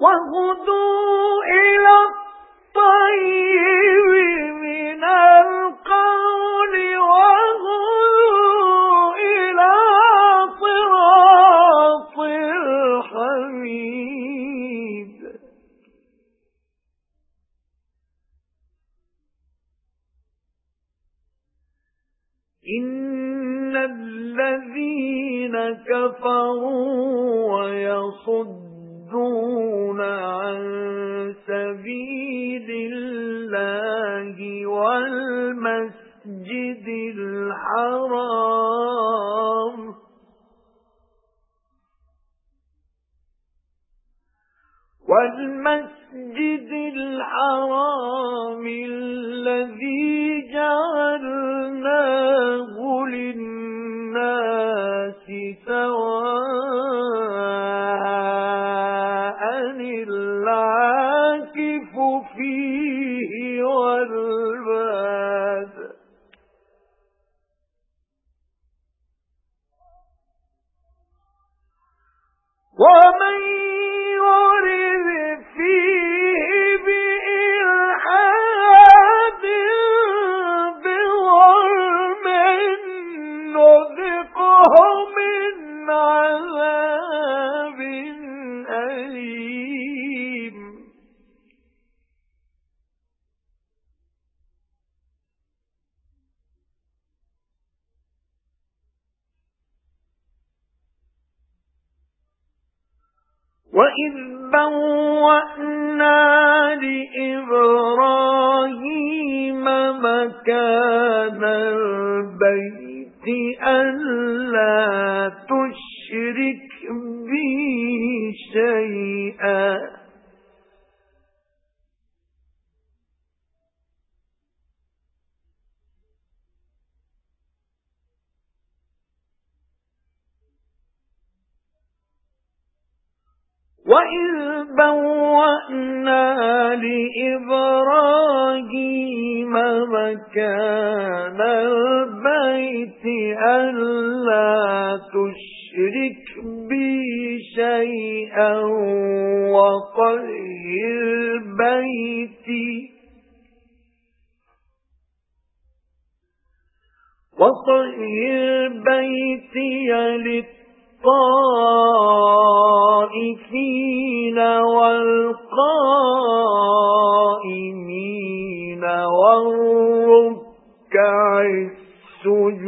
وَهُدُوا إِلَى الطَّيِّبِ مِنَ الْقَوْلِ وَهُدُوا إِلَى صِرَاطِ الْحَمِيدِ. إِنَّ الَّذِينَ كَفَرُوا وَيَصُدُّونَ عَن سَبِيلِ اللَّهِ وَالْمَسْجِدِ الْحَرَامِ. وَالْمَسْجِدِ الْحَرَامِ الَّذِي جَعَلْنَاهُ وَمَن يُرِدْ فِيهِ بِإِلْحَادٍ بِظُلْمٍ نُذِقْهُ مِنْ عَذَابٍ وَإِذْ بَوَّأْنَا لِإِبْرَاهِيمَ مَكَانَ الْبَيْتِ أَلَّا تُشْرِكْ بِي شَيْئًا وَإِذْ بَوَّأْنَا لِإِبْرَاهِيمَ مَكَانَ الْبَيْتِ أَلَّا تُشْرِكْ بِي شَيْئًا وَطَهِّرْ بَيْتِي وَطَهِّرْ بَيْتِيَ لِلطَّائِفِينَ الطائفين والقائمين والركع السجود